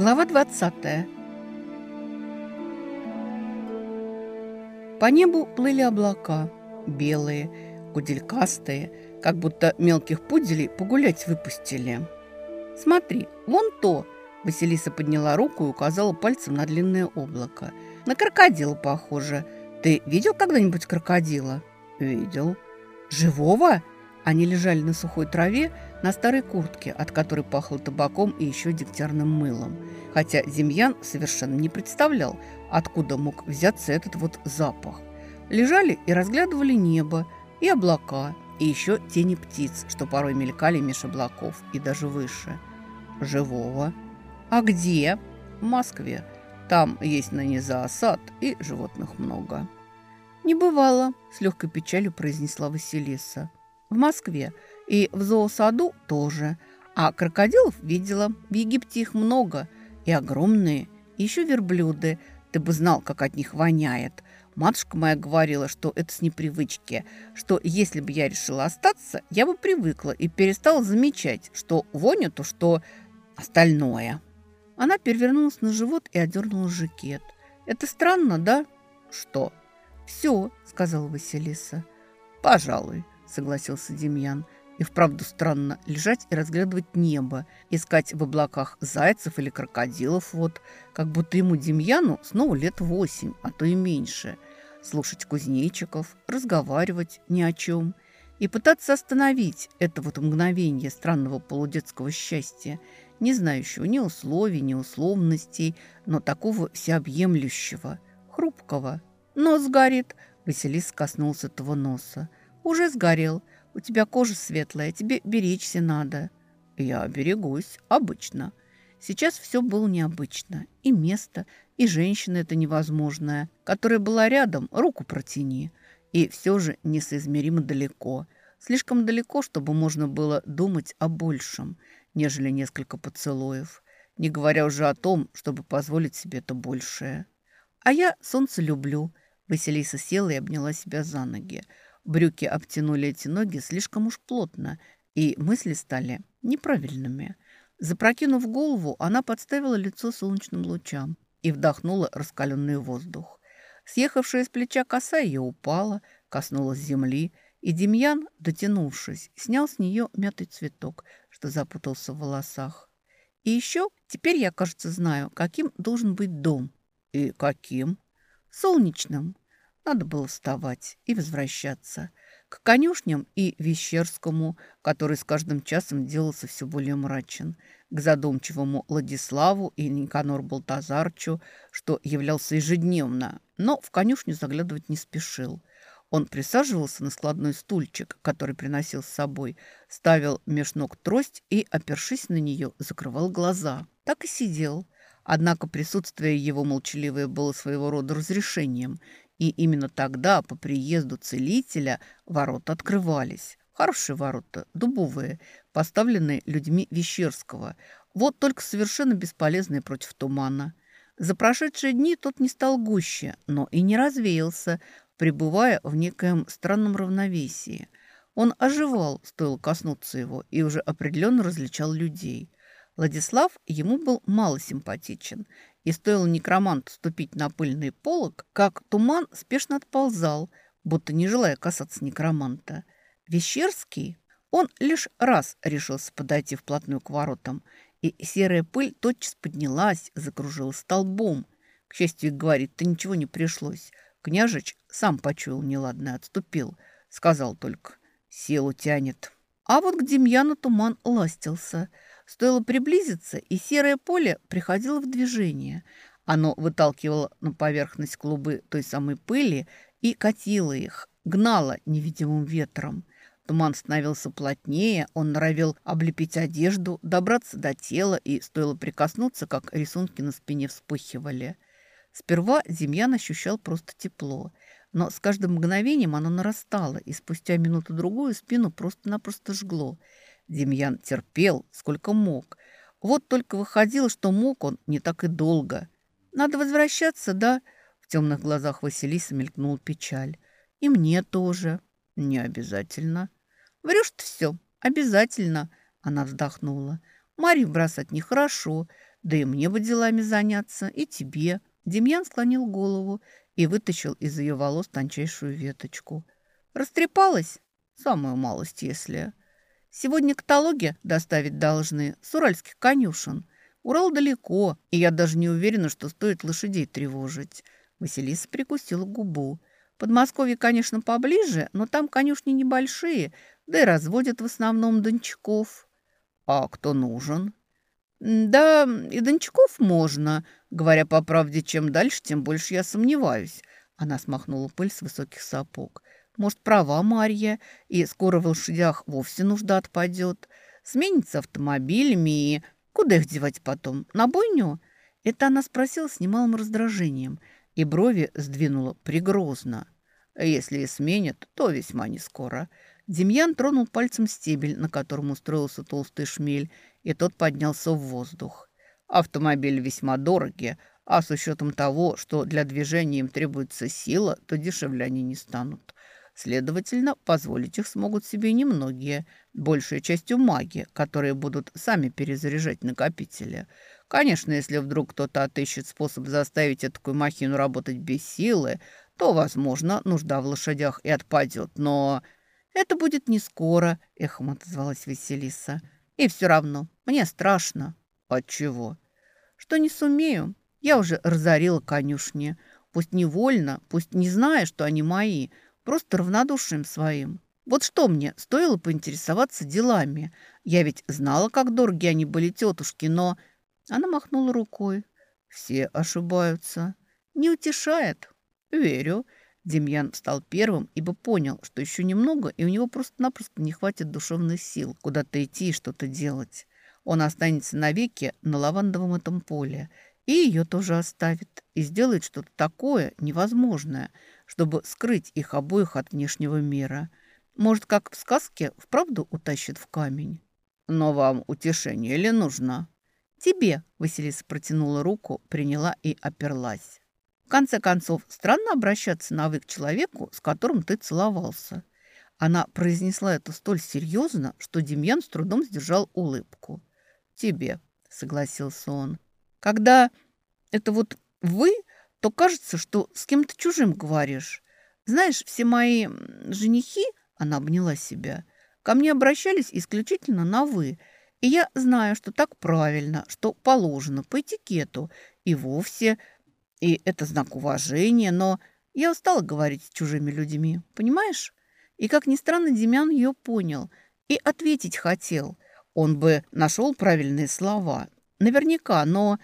Глава 20 По небу плыли облака, белые, куделькастые, как будто мелких пуделей погулять выпустили. «Смотри, вон то!» Василиса подняла руку и указала пальцем на длинное облако. «На крокодила похоже. Ты видел когда-нибудь крокодила?» «Видел». «Живого?» Они лежали на сухой траве, на старой куртке, от которой пахло табаком и еще дегтярным мылом. Хотя Демьян совершенно не представлял, откуда мог взяться этот вот запах. Лежали и разглядывали небо, и облака, и еще тени птиц, что порой мелькали меж облаков и даже выше. Живого. А где? В Москве. Там есть на низа осад и животных много. «Не бывало», – с легкой печалью произнесла Василиса. «В Москве и в зоосаду тоже. А крокодилов видела. В Египте их много. И огромные. И еще верблюды. Ты бы знал, как от них воняет. Матушка моя говорила, что это с непривычки, что если бы я решила остаться, я бы привыкла и перестала замечать, что вонь то, что остальное. Она перевернулась на живот и одернула жакет. «Это странно, да?» «Что?» «Все», — сказала Василиса. «Пожалуй», — согласился Демьян. И вправду странно лежать и разглядывать небо, искать в облаках зайцев или крокодилов, вот, как будто ему Демьяну снова лет восемь, а то и меньше. Слушать кузнечиков, разговаривать ни о чем и пытаться остановить это вот мгновение странного полудетского счастья, не знающего ни условий, ни условностей, но такого всеобъемлющего, хрупкого. Нос горит, Василис коснулся этого носа. Уже сгорел, у тебя кожа светлая, тебе беречься надо». «Я берегусь, обычно». Сейчас все было необычно. И место, и женщина это невозможная, которая была рядом, руку протяни. И все же несоизмеримо далеко. Слишком далеко, чтобы можно было думать о большем, нежели несколько поцелуев. Не говоря уже о том, чтобы позволить себе это большее. А я солнце люблю. Василиса села и обняла себя за ноги. Брюки обтянули эти ноги слишком уж плотно, и мысли стали неправильными. Запрокинув голову, она подставила лицо солнечным лучам и вдохнула раскаленный воздух. Съехавшая с плеча коса ее упала, коснулась земли, и Демьян, дотянувшись, снял с нее мятый цветок, что запутался в волосах. И еще теперь я, кажется, знаю, каким должен быть дом. И каким? Солнечным. Надо было вставать и возвращаться. К конюшням и Вещерскому, который с каждым часом делался все более мрачен. К задумчивому Владиславу и Никанор Балтазарчу, что являлся ежедневно, но в конюшню заглядывать не спешил. Он присаживался на складной стульчик, который приносил с собой, ставил меж ног трость и, опершись на нее, закрывал глаза. Так и сидел. Однако присутствие его молчаливое было своего рода разрешением, и именно тогда, по приезду целителя, ворота открывались. Хорошие ворота, дубовые, поставленные людьми Вещерского. Вот только совершенно бесполезные против тумана. За прошедшие дни тот не стал гуще, но и не развеялся, пребывая в некоем странном равновесии. Он оживал, стоило коснуться его, и уже определенно различал людей. Владислав ему был мало симпатичен, и стоило некроманту ступить на пыльный полог, как туман спешно отползал, будто не желая касаться некроманта. Вещерский, он лишь раз решился подойти вплотную к воротам, и серая пыль тотчас поднялась, закружилась столбом. К счастью, говорит-то ничего не пришлось. Княжич сам почуял неладное, отступил. Сказал только «силу тянет». А вот к Демьяну туман ластился – Стоило приблизиться, и серое поле приходило в движение. Оно выталкивало на поверхность клубы той самой пыли и катило их, гнало невидимым ветром. Туман становился плотнее, он норовил облепить одежду, добраться до тела, и стоило прикоснуться, как рисунки на спине вспыхивали. Сперва Демьян ощущал просто тепло, но с каждым мгновением оно нарастало, и спустя минуту-другую спину просто-напросто жгло – Демьян терпел, сколько мог. Вот только выходило, что мог он не так и долго. «Надо возвращаться, да?» В темных глазах Василиса мелькнула печаль. «И мне тоже». «Не обязательно». «Врешь ты все. Обязательно». Она вздохнула. «Марию бросать нехорошо. Да и мне бы делами заняться, и тебе». Демьян склонил голову и вытащил из ее волос тончайшую веточку. «Растрепалась? Самую малость, если...» «Сегодня каталоги доставить должны с уральских конюшен. Урал далеко, и я даже не уверена, что стоит лошадей тревожить». Василиса прикусила губу. Подмосковье, конечно, поближе, но там конюшни небольшие, да и разводят в основном дончаков. А кто нужен? Да, и дончаков можно. Говоря по правде, чем дальше, тем больше я сомневаюсь. Она смахнула пыль с высоких сапог. Может, права Марья, и скоро в лошадях вовсе нужда отпадет. Сменится автомобилями и... Куда их девать потом? На бойню? Это она спросила с немалым раздражением – и брови сдвинула пригрозно. Если и сменят, то весьма не скоро. Демьян тронул пальцем стебель, на котором устроился толстый шмель, и тот поднялся в воздух. Автомобили весьма дороги, а с учетом того, что для движения им требуется сила, то дешевле они не станут. Следовательно, позволить их смогут себе немногие, большей частью маги, которые будут сами перезаряжать накопители. Конечно, если вдруг кто-то отыщет способ заставить эту махину работать без силы, то, возможно, нужда в лошадях и отпадет. Но это будет не скоро, эхом отозвалась Василиса. И все равно, мне страшно. От чего? Что не сумею. Я уже разорила конюшни. Пусть невольно, пусть не зная, что они мои, просто равнодушием своим. Вот что мне стоило поинтересоваться делами. Я ведь знала, как дороги они были тетушки, но она махнула рукой. Все ошибаются. Не утешает. Верю. Демьян стал первым, ибо понял, что еще немного, и у него просто-напросто не хватит душевных сил куда-то идти и что-то делать. Он останется навеки на лавандовом этом поле, и ее тоже оставит, и сделает что-то такое невозможное, чтобы скрыть их обоих от внешнего мира. Может, как в сказке, вправду утащит в камень. Но вам утешение ли нужно? «Тебе», — Василиса протянула руку, приняла и оперлась. «В конце концов, странно обращаться на «вы» к человеку, с которым ты целовался». Она произнесла это столь серьезно, что Демьян с трудом сдержал улыбку. «Тебе», — согласился он. «Когда это вот «вы», то кажется, что с кем-то чужим говоришь. Знаешь, все мои женихи, — она обняла себя, — ко мне обращались исключительно на «вы», и я знаю, что так правильно, что положено по этикету. И вовсе, и это знак уважения, но я устала говорить с чужими людьми, понимаешь? И, как ни странно, Демян ее понял и ответить хотел. Он бы нашел правильные слова. Наверняка, но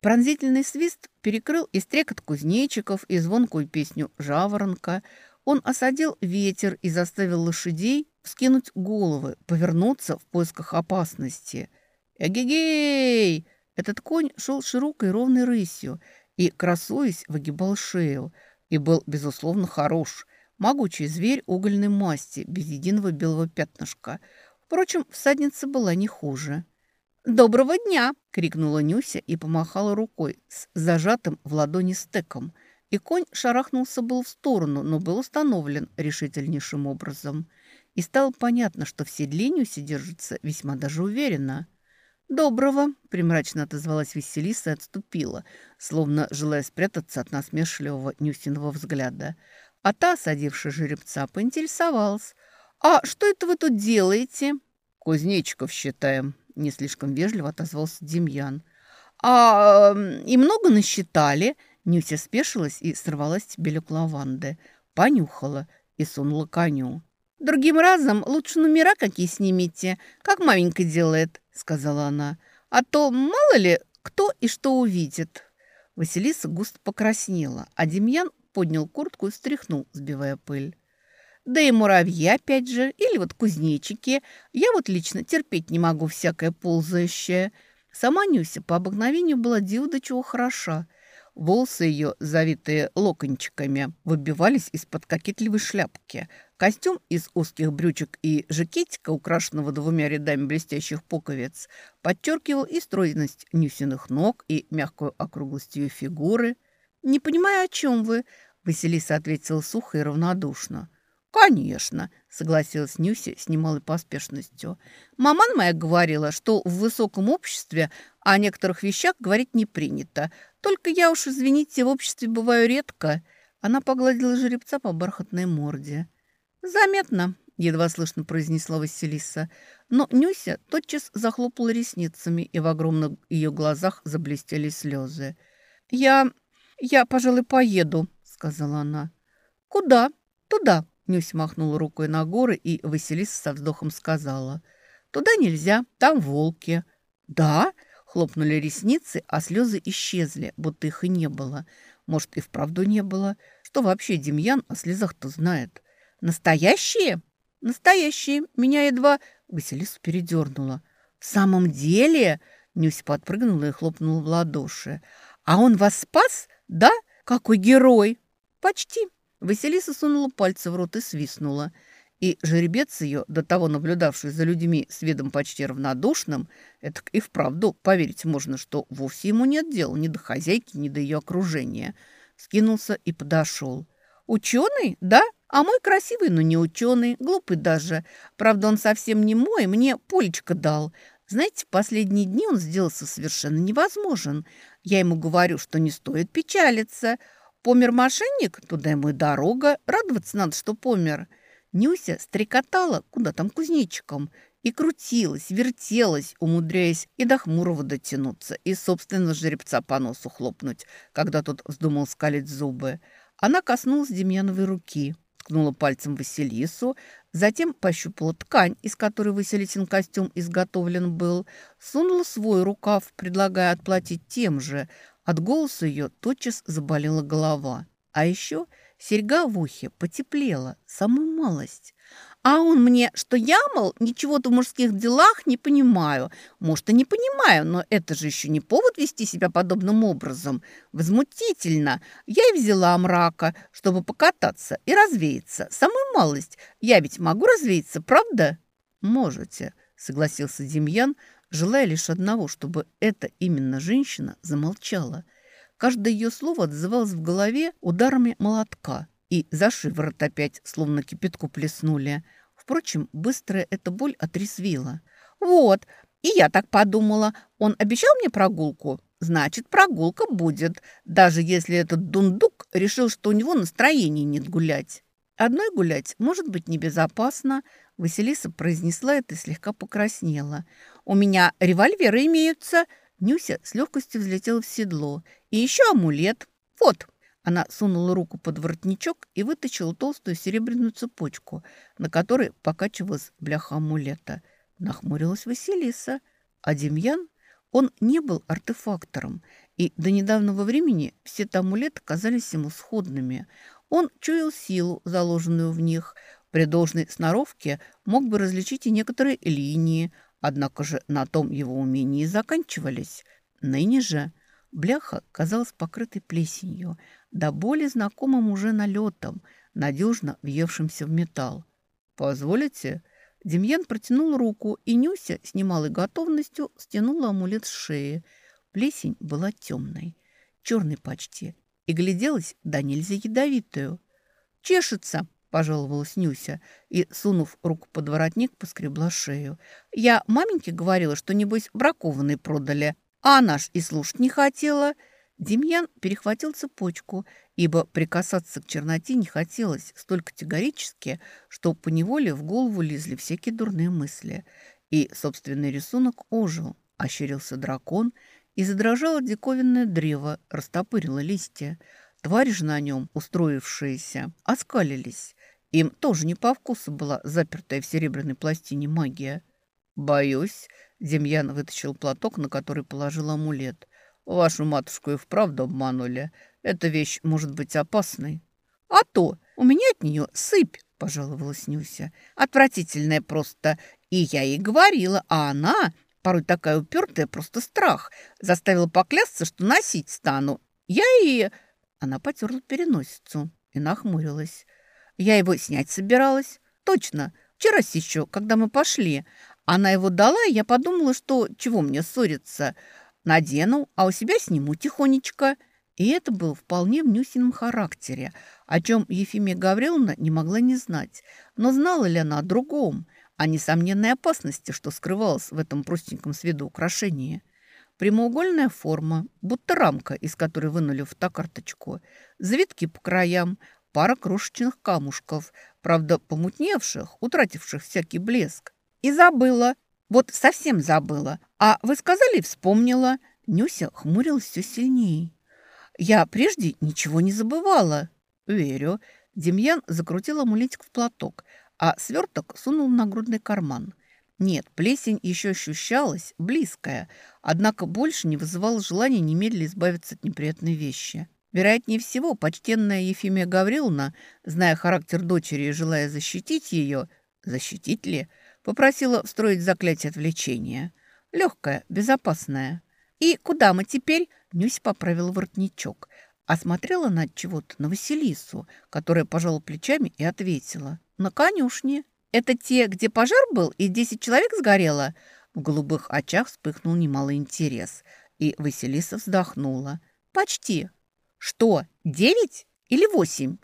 пронзительный свист перекрыл и стрекот кузнечиков, и звонкую песню «Жаворонка». Он осадил ветер и заставил лошадей вскинуть головы, повернуться в поисках опасности. «Эгегей!» Этот конь шел широкой ровной рысью и, красуясь, выгибал шею. И был, безусловно, хорош. Могучий зверь угольной масти, без единого белого пятнышка. Впрочем, всадница была не хуже. «Доброго дня!» — крикнула Нюся и помахала рукой с зажатым в ладони стеком. И конь шарахнулся был в сторону, но был установлен решительнейшим образом и стало понятно, что в седле Нюси держится весьма даже уверенно. «Доброго!» – примрачно отозвалась Веселиса и отступила, словно желая спрятаться от насмешливого Нюсиного взгляда. А та, садившая жеребца, поинтересовалась. «А что это вы тут делаете?» «Кузнечиков считаем», – не слишком вежливо отозвался Демьян. «А и много насчитали?» Нюся спешилась и сорвала стебелек лаванды. Понюхала и сунула коню. «Другим разом лучше номера какие снимите, как маменька делает», — сказала она. «А то мало ли кто и что увидит». Василиса густо покраснела, а Демьян поднял куртку и встряхнул, сбивая пыль. Да и муравьи опять же, или вот кузнечики. Я вот лично терпеть не могу всякое ползающее. Сама Нюся по обыкновению была дива до чего хороша. Волосы ее, завитые локончиками, выбивались из-под кокетливой шляпки, Костюм из узких брючек и жакетика, украшенного двумя рядами блестящих пуговиц, подчеркивал и стройность Нюсиных ног, и мягкую округлость ее фигуры. «Не понимаю, о чем вы?» – Василиса ответила сухо и равнодушно. «Конечно», – согласилась Нюся с немалой поспешностью. «Маман моя говорила, что в высоком обществе о некоторых вещах говорить не принято. Только я уж, извините, в обществе бываю редко». Она погладила жеребца по бархатной морде. «Заметно», — едва слышно произнесла Василиса. Но Нюся тотчас захлопала ресницами, и в огромных ее глазах заблестели слезы. «Я... я, пожалуй, поеду», — сказала она. «Куда?» «Туда», — Нюся махнула рукой на горы, и Василиса со вздохом сказала. «Туда нельзя, там волки». «Да?» Хлопнули ресницы, а слезы исчезли, будто их и не было. Может, и вправду не было. Что вообще Демьян о слезах-то знает? Настоящие? Настоящие. Меня едва... Василису передернула. В самом деле... Нюся подпрыгнула и хлопнула в ладоши. «А он вас спас? Да? Какой герой!» «Почти!» Василиса сунула пальцы в рот и свистнула и жеребец ее, до того наблюдавший за людьми с видом почти равнодушным, это и вправду поверить можно, что вовсе ему нет дела ни до хозяйки, ни до ее окружения, скинулся и подошел. «Ученый, да? А мой красивый, но не ученый, глупый даже. Правда, он совсем не мой, мне Полечка дал. Знаете, последние дни он сделался совершенно невозможен. Я ему говорю, что не стоит печалиться. Помер мошенник, туда ему и дорога. Радоваться надо, что помер». Нюся стрекотала, куда там кузнечиком, и крутилась, вертелась, умудряясь и до хмурого дотянуться, и, собственно, жеребца по носу хлопнуть, когда тот вздумал скалить зубы. Она коснулась Демьяновой руки, ткнула пальцем Василису, затем пощупала ткань, из которой Василисин костюм изготовлен был, сунула свой рукав, предлагая отплатить тем же. От голоса ее тотчас заболела голова. А еще Серьга в ухе потеплела, самую малость. А он мне, что я, мол, ничего-то в мужских делах не понимаю. Может, и не понимаю, но это же еще не повод вести себя подобным образом. Возмутительно. Я и взяла мрака, чтобы покататься и развеяться. Самую малость. Я ведь могу развеяться, правда? Можете, согласился Демьян, желая лишь одного, чтобы эта именно женщина замолчала – Каждое ее слово отзывалось в голове ударами молотка. И за шиворот опять, словно кипятку плеснули. Впрочем, быстрая эта боль отрезвила. «Вот, и я так подумала. Он обещал мне прогулку? Значит, прогулка будет, даже если этот дундук решил, что у него настроения нет гулять». «Одной гулять может быть небезопасно», — Василиса произнесла это и слегка покраснела. «У меня револьверы имеются», Нюся с легкостью взлетела в седло. «И еще амулет. Вот!» Она сунула руку под воротничок и вытащила толстую серебряную цепочку, на которой покачивалась бляха амулета. Нахмурилась Василиса. А Демьян, он не был артефактором, и до недавнего времени все амулеты казались ему сходными. Он чуял силу, заложенную в них. При должной сноровке мог бы различить и некоторые линии – Однако же на том его умении заканчивались. Ныне же бляха казалась покрытой плесенью, да более знакомым уже налетом, надежно въевшимся в металл. «Позволите?» Демьян протянул руку, и Нюся с немалой готовностью стянула амулет с шеи. Плесень была темной, черной почти, и гляделась да нельзя ядовитую. «Чешется!» – пожаловалась Нюся и, сунув руку под воротник, поскребла шею. «Я маменьке говорила, что, небось, бракованный продали, а она ж и слушать не хотела». Демьян перехватил цепочку, ибо прикасаться к черноте не хотелось столь категорически, что поневоле в голову лезли всякие дурные мысли. И собственный рисунок ожил, ощерился дракон, и задрожало диковинное древо, растопырило листья. Твари же на нем, устроившиеся, оскалились. Им тоже не по вкусу была запертая в серебряной пластине магия. «Боюсь», — Демьян вытащил платок, на который положил амулет. «Вашу матушку и вправду обманули. Эта вещь может быть опасной». «А то! У меня от нее сыпь!» — пожаловалась Нюся. «Отвратительная просто. И я ей говорила, а она, порой такая упертая, просто страх, заставила поклясться, что носить стану. Я и...» Она потерла переносицу и нахмурилась. Я его снять собиралась. Точно, вчера еще, когда мы пошли. Она его дала, и я подумала, что чего мне ссориться. Надену, а у себя сниму тихонечко. И это было вполне в Нюсином характере, о чем Ефимия Гавриловна не могла не знать. Но знала ли она о другом, о несомненной опасности, что скрывалось в этом простеньком с виду украшении? Прямоугольная форма, будто рамка, из которой вынули фотокарточку. Завитки по краям, пара крошечных камушков, правда, помутневших, утративших всякий блеск. И забыла. Вот совсем забыла. А вы сказали, вспомнила. Нюся хмурилась все сильнее. Я прежде ничего не забывала. Верю. Демьян закрутил амулетик в платок, а сверток сунул в нагрудный карман. Нет, плесень еще ощущалась, близкая, однако больше не вызывала желания немедленно избавиться от неприятной вещи. Вероятнее всего, почтенная Ефимия Гавриловна, зная характер дочери и желая защитить ее, защитить ли, попросила встроить заклятие отвлечения. Легкое, безопасное. «И куда мы теперь?» Нюсь поправила воротничок. Осмотрела на чего-то на Василису, которая пожала плечами и ответила. «На конюшне». «Это те, где пожар был и десять человек сгорело?» В голубых очах вспыхнул немалый интерес, и Василиса вздохнула. «Почти». «Что, девять или восемь?»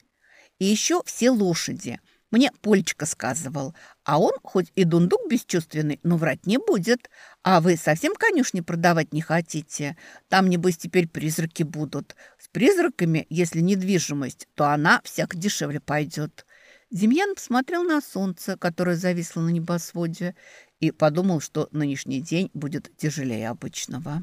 «И еще все лошади. Мне Польчка сказывал. А он, хоть и дундук бесчувственный, но врать не будет. А вы совсем конюшни продавать не хотите? Там, небось, теперь призраки будут. С призраками, если недвижимость, то она всяко дешевле пойдет». Демьян посмотрел на солнце, которое зависло на небосводе, и подумал, что нынешний день будет тяжелее обычного.